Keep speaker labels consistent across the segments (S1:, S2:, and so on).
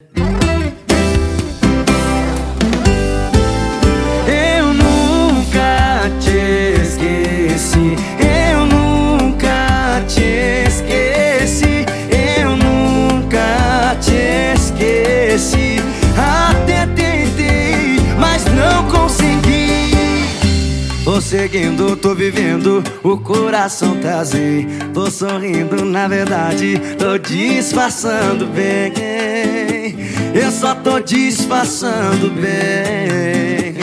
S1: Eu Tô seguindo, tô vivendo, o coração tá. Tô sorrindo, na verdade, tô disfarçando bem. Eu só tô disfarçando bem.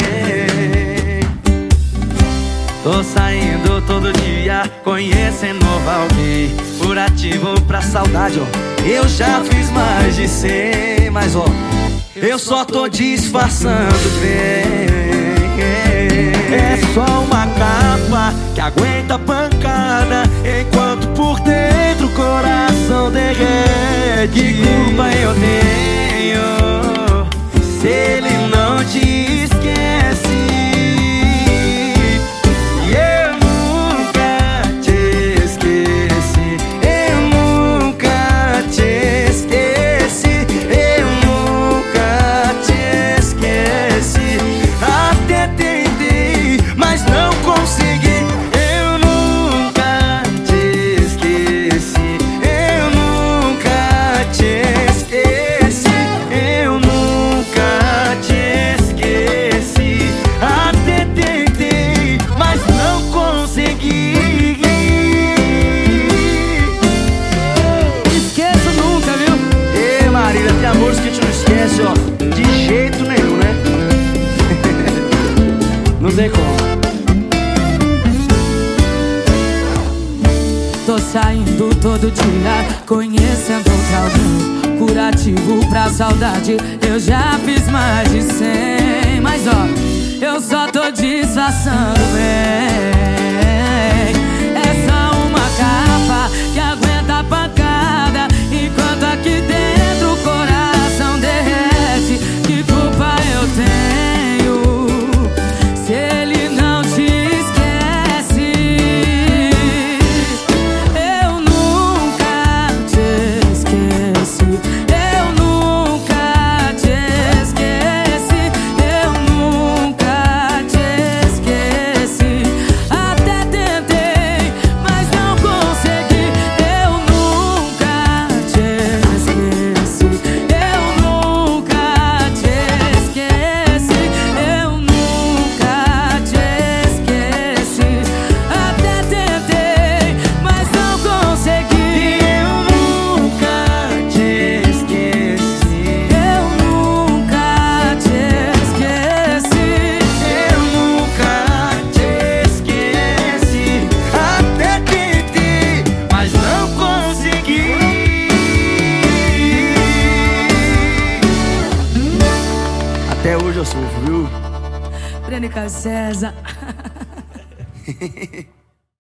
S1: Tô saindo todo dia, conhecendo novo alguém. Curativo pra saudade, ó. Eu já fiz mais de cem, mas ó, eu só tô disfarçando bem.
S2: É só
S1: Eti my eu tenho não tem como.
S3: Tô saindo todo dia, conhecendo outra alguém. Curativo pra saudade, eu já fiz mais de cem. Mas ó, eu só tô disfarçando bem
S1: hoje eu sofro, viu?
S3: Brênica César.